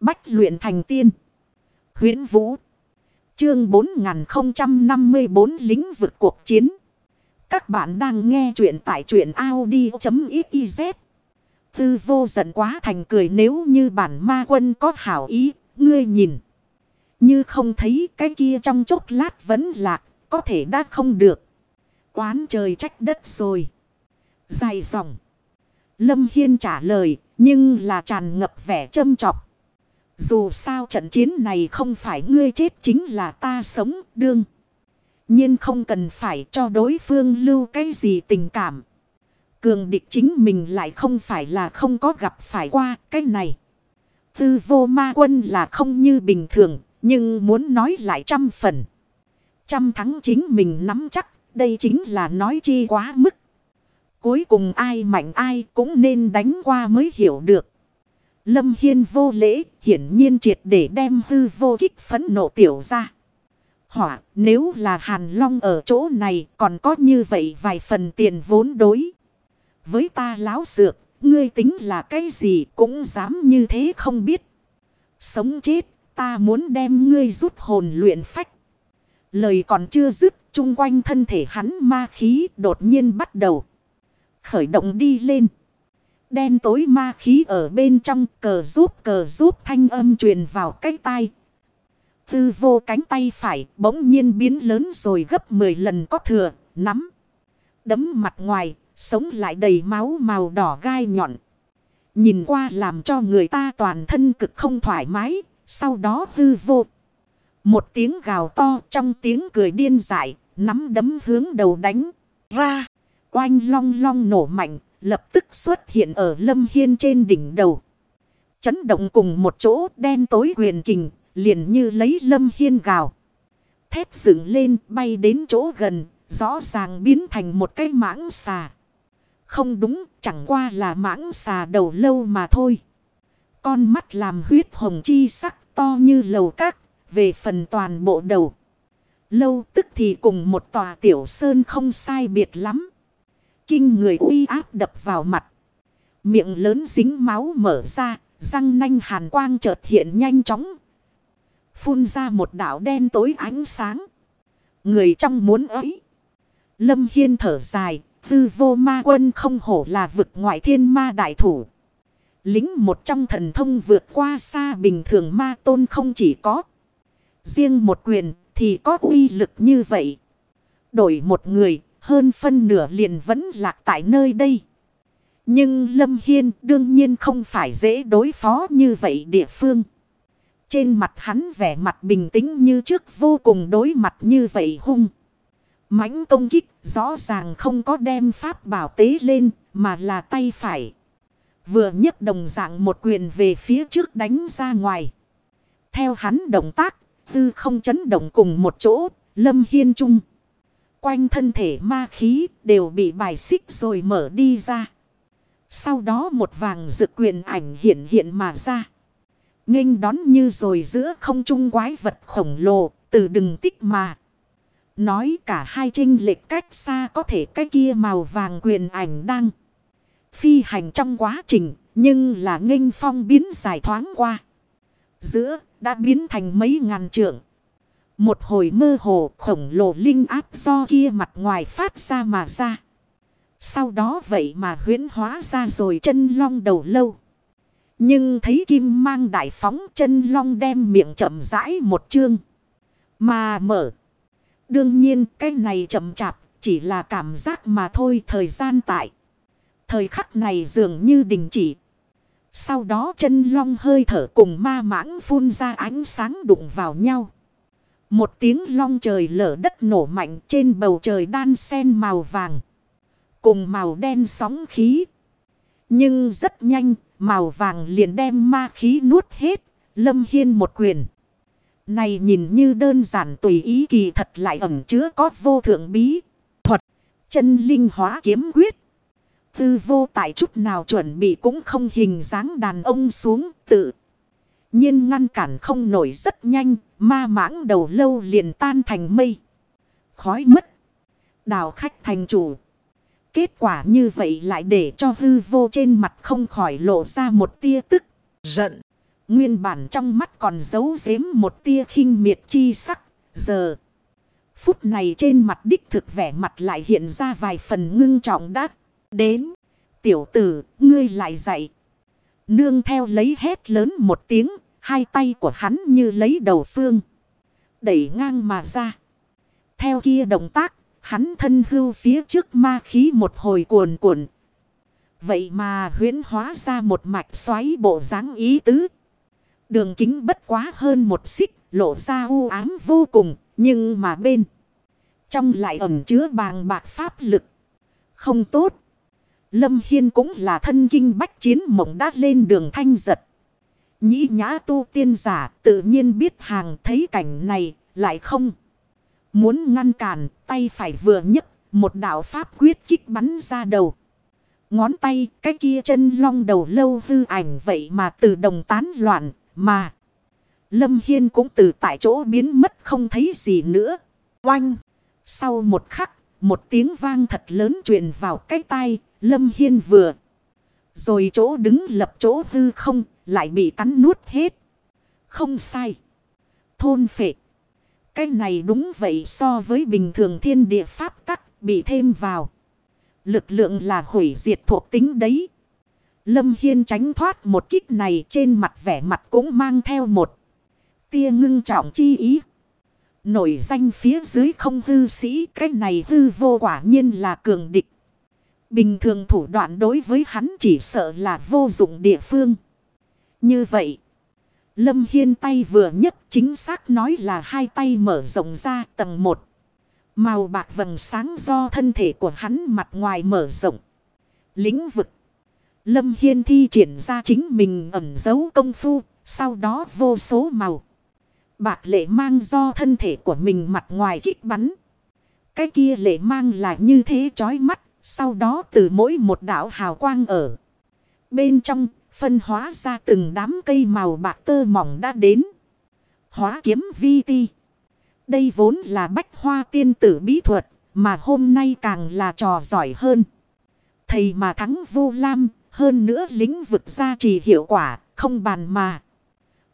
Bách luyện thành tiên. huyễn Vũ. Chương 4054 lính vực cuộc chiến. Các bạn đang nghe truyện tại truyện Audi.xyz. Tư vô giận quá thành cười nếu như bản ma quân có hảo ý, ngươi nhìn. Như không thấy cái kia trong chốc lát vẫn lạc, có thể đã không được. Quán trời trách đất rồi. Dài dòng. Lâm Hiên trả lời, nhưng là tràn ngập vẻ châm trọc. Dù sao trận chiến này không phải ngươi chết chính là ta sống đương. nhiên không cần phải cho đối phương lưu cái gì tình cảm. Cường địch chính mình lại không phải là không có gặp phải qua cái này. Tư vô ma quân là không như bình thường, nhưng muốn nói lại trăm phần. Trăm thắng chính mình nắm chắc, đây chính là nói chi quá mức. Cuối cùng ai mạnh ai cũng nên đánh qua mới hiểu được. Lâm Hiên vô lễ, hiển nhiên triệt để đem hư vô kích phấn nộ tiểu ra. Hỏa, nếu là Hàn Long ở chỗ này còn có như vậy vài phần tiền vốn đối. Với ta láo sược, ngươi tính là cái gì cũng dám như thế không biết. Sống chết, ta muốn đem ngươi rút hồn luyện phách. Lời còn chưa dứt, chung quanh thân thể hắn ma khí đột nhiên bắt đầu. Khởi động đi lên. Đen tối ma khí ở bên trong cờ rút cờ rút thanh âm truyền vào cái tai. Tư vô cánh tay phải bỗng nhiên biến lớn rồi gấp 10 lần có thừa, nắm. Đấm mặt ngoài, sống lại đầy máu màu đỏ gai nhọn. Nhìn qua làm cho người ta toàn thân cực không thoải mái, sau đó hư vô. Một tiếng gào to trong tiếng cười điên dại, nắm đấm hướng đầu đánh ra. Oanh long long nổ mạnh, lập tức xuất hiện ở lâm hiên trên đỉnh đầu. Chấn động cùng một chỗ đen tối quyền kình, liền như lấy lâm hiên gào. Thép dựng lên bay đến chỗ gần, rõ ràng biến thành một cái mãng xà. Không đúng, chẳng qua là mãng xà đầu lâu mà thôi. Con mắt làm huyết hồng chi sắc to như lầu các, về phần toàn bộ đầu. Lâu tức thì cùng một tòa tiểu sơn không sai biệt lắm kinh người uy áp đập vào mặt. Miệng lớn dính máu mở ra, răng nanh hàn quang chợt hiện nhanh chóng. Phun ra một đảo đen tối ánh sáng. Người trong muốn ấy. Lâm Hiên thở dài, tư vô ma quân không hổ là vực ngoại thiên ma đại thủ. Lính một trong thần thông vượt qua xa bình thường ma tôn không chỉ có. Riêng một quyền thì có uy lực như vậy. Đổi một người hơn phân nửa liền vẫn lạc tại nơi đây. Nhưng Lâm Hiên đương nhiên không phải dễ đối phó như vậy địa phương. Trên mặt hắn vẻ mặt bình tĩnh như trước vô cùng đối mặt như vậy hung. mãnh công kích rõ ràng không có đem pháp bảo tế lên mà là tay phải. Vừa nhấc đồng dạng một quyền về phía trước đánh ra ngoài. Theo hắn động tác, tư không chấn động cùng một chỗ, Lâm Hiên Trung. Quanh thân thể ma khí đều bị bài xích rồi mở đi ra. Sau đó một vàng rực quyền ảnh hiện hiện mà ra. nghênh đón như rồi giữa không trung quái vật khổng lồ, từ đừng tích mà. Nói cả hai trinh lệch cách xa có thể cái kia màu vàng quyền ảnh đang phi hành trong quá trình, nhưng là nghênh phong biến dài thoáng qua. Giữa đã biến thành mấy ngàn trượng. Một hồi mơ hồ khổng lồ linh áp do kia mặt ngoài phát ra mà ra. Sau đó vậy mà huyến hóa ra rồi chân long đầu lâu. Nhưng thấy kim mang đại phóng chân long đem miệng chậm rãi một chương. Mà mở. Đương nhiên cái này chậm chạp, chỉ là cảm giác mà thôi thời gian tại. Thời khắc này dường như đình chỉ. Sau đó chân long hơi thở cùng ma mãng phun ra ánh sáng đụng vào nhau. Một tiếng long trời lở đất nổ mạnh trên bầu trời đan sen màu vàng. Cùng màu đen sóng khí. Nhưng rất nhanh, màu vàng liền đem ma khí nuốt hết. Lâm Hiên một quyền. Này nhìn như đơn giản tùy ý kỳ thật lại ẩn chứa có vô thượng bí. Thuật. Chân linh hóa kiếm quyết. Tư vô tại chút nào chuẩn bị cũng không hình dáng đàn ông xuống tự nhiên ngăn cản không nổi rất nhanh, ma mãng đầu lâu liền tan thành mây. Khói mất. Đào khách thành chủ. Kết quả như vậy lại để cho hư vô trên mặt không khỏi lộ ra một tia tức, giận. Nguyên bản trong mắt còn giấu giếm một tia khinh miệt chi sắc. Giờ. Phút này trên mặt đích thực vẻ mặt lại hiện ra vài phần ngưng trọng đắc. Đến. Tiểu tử, ngươi lại dạy Nương theo lấy hét lớn một tiếng. Hai tay của hắn như lấy đầu phương. Đẩy ngang mà ra. Theo kia động tác. Hắn thân hưu phía trước ma khí một hồi cuồn cuộn. Vậy mà huyễn hóa ra một mạch xoáy bộ dáng ý tứ. Đường kính bất quá hơn một xích, lộ ra u ám vô cùng, nhưng mà bên. Trong lại ẩn chứa bàng bạc pháp lực. Không tốt. Lâm Hiên cũng là thân kinh bách chiến mộng đã lên đường thanh giật. Nhĩ nhã tu tiên giả tự nhiên biết hàng thấy cảnh này lại không. Muốn ngăn cản tay phải vừa nhấc một đạo pháp quyết kích bắn ra đầu. Ngón tay cái kia chân long đầu lâu hư ảnh vậy mà từ đồng tán loạn mà. Lâm Hiên cũng từ tại chỗ biến mất không thấy gì nữa. Oanh! Sau một khắc, một tiếng vang thật lớn truyền vào cái tai, Lâm Hiên vừa. Rồi chỗ đứng lập chỗ hư không, lại bị cắn nuốt hết. Không sai. Thôn phệ. Cái này đúng vậy so với bình thường thiên địa pháp tắc bị thêm vào. Lực lượng là hủy diệt thuộc tính đấy. Lâm Hiên tránh thoát một kích này trên mặt vẻ mặt cũng mang theo một tia ngưng trọng chi ý. Nổi danh phía dưới không hư sĩ cái này hư vô quả nhiên là cường địch. Bình thường thủ đoạn đối với hắn chỉ sợ là vô dụng địa phương. Như vậy, Lâm Hiên tay vừa nhất chính xác nói là hai tay mở rộng ra tầng một. Màu bạc vầng sáng do thân thể của hắn mặt ngoài mở rộng. Lĩnh vực. Lâm Hiên thi triển ra chính mình ẩn giấu công phu. Sau đó vô số màu. Bạc lệ mang do thân thể của mình mặt ngoài kích bắn. Cái kia lệ mang là như thế chói mắt. Sau đó từ mỗi một đảo hào quang ở. Bên trong phân hóa ra từng đám cây màu bạc tơ mỏng đã đến. Hóa kiếm vi ti. Đây vốn là bách hoa tiên tử bí thuật, mà hôm nay càng là trò giỏi hơn. Thầy mà thắng vô lam, hơn nữa lĩnh vực gia trì hiệu quả, không bàn mà.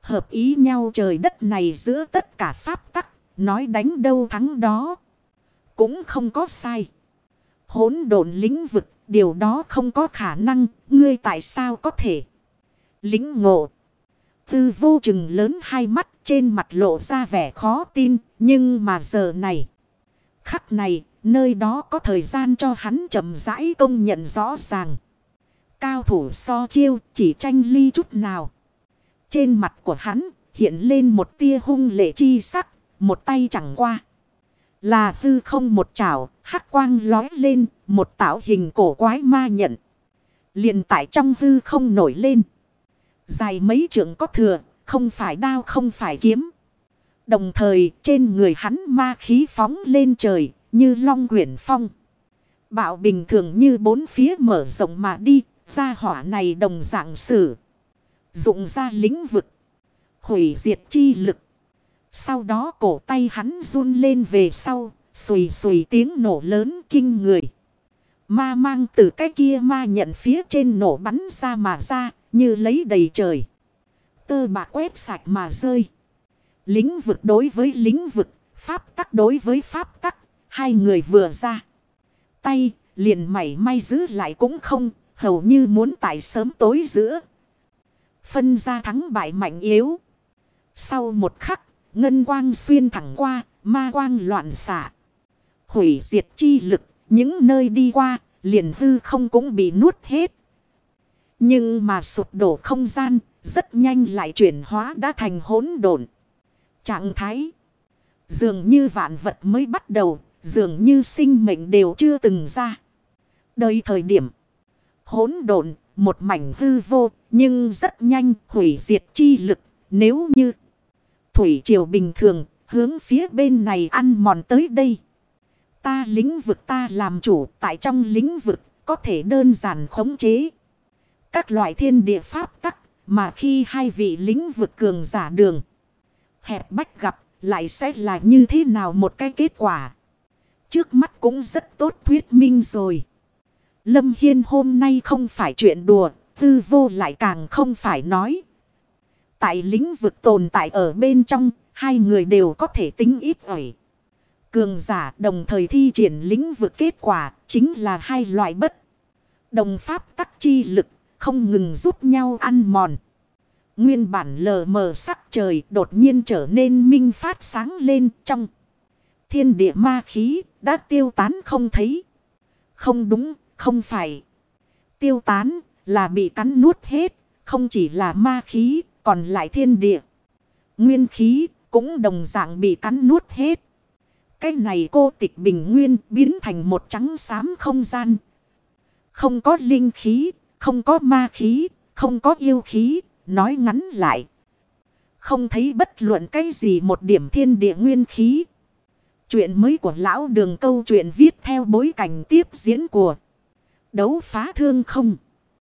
Hợp ý nhau trời đất này giữa tất cả pháp tắc, nói đánh đâu thắng đó. Cũng không có sai hỗn độn lĩnh vực, điều đó không có khả năng, ngươi tại sao có thể. Lính ngộ. Tư vô chừng lớn hai mắt trên mặt lộ ra vẻ khó tin. Nhưng mà giờ này. Khắc này. Nơi đó có thời gian cho hắn chậm rãi công nhận rõ ràng. Cao thủ so chiêu chỉ tranh ly chút nào. Trên mặt của hắn hiện lên một tia hung lệ chi sắc. Một tay chẳng qua. Là tư không một chảo. Hắc quang lói lên. Một tạo hình cổ quái ma nhận. liền tại trong hư không nổi lên. Dài mấy trượng có thừa, không phải đao không phải kiếm. Đồng thời trên người hắn ma khí phóng lên trời như long quyển phong. Bạo bình thường như bốn phía mở rộng mà đi, ra hỏa này đồng dạng sử. Dụng ra lĩnh vực, hủy diệt chi lực. Sau đó cổ tay hắn run lên về sau, xùi xùi tiếng nổ lớn kinh người. Ma mang từ cái kia ma nhận phía trên nổ bắn ra mà ra, như lấy đầy trời. Tơ bạc quét sạch mà rơi. lính vực đối với lính vực. Pháp tắc đối với pháp tắc. Hai người vừa ra. Tay liền mảy may giữ lại cũng không. Hầu như muốn tại sớm tối giữa. Phân ra thắng bại mạnh yếu. Sau một khắc. Ngân quang xuyên thẳng qua. Ma quang loạn xạ. Hủy diệt chi lực. Những nơi đi qua. Liền hư không cũng bị nuốt hết. Nhưng mà sụp đổ không gian, rất nhanh lại chuyển hóa đã thành hỗn độn. Trạng thái. Dường như vạn vật mới bắt đầu, dường như sinh mệnh đều chưa từng ra. Đời thời điểm. Hỗn độn, một mảnh hư vô, nhưng rất nhanh hủy diệt chi lực. Nếu như thủy triều bình thường, hướng phía bên này ăn mòn tới đây. Ta lĩnh vực ta làm chủ tại trong lĩnh vực có thể đơn giản khống chế các loại thiên địa pháp tắc, mà khi hai vị lính vực cường giả đường, hẹp bách gặp, lại sẽ là như thế nào một cái kết quả. Trước mắt cũng rất tốt thuyết minh rồi. Lâm Hiên hôm nay không phải chuyện đùa, tư vô lại càng không phải nói tại lĩnh vực tồn tại ở bên trong, hai người đều có thể tính ít ỏi. Cường giả đồng thời thi triển lĩnh vực kết quả chính là hai loại bất. Đồng pháp tắc chi lực không ngừng giúp nhau ăn mòn. Nguyên bản lờ mờ sắc trời đột nhiên trở nên minh phát sáng lên trong. Thiên địa ma khí đã tiêu tán không thấy. Không đúng, không phải. Tiêu tán là bị cắn nuốt hết. Không chỉ là ma khí, còn lại thiên địa. Nguyên khí cũng đồng dạng bị cắn nuốt hết. Cái này cô tịch bình nguyên biến thành một trắng xám không gian. Không có linh khí, không có ma khí, không có yêu khí, nói ngắn lại. Không thấy bất luận cái gì một điểm thiên địa nguyên khí. Chuyện mới của lão đường câu chuyện viết theo bối cảnh tiếp diễn của đấu phá thương không.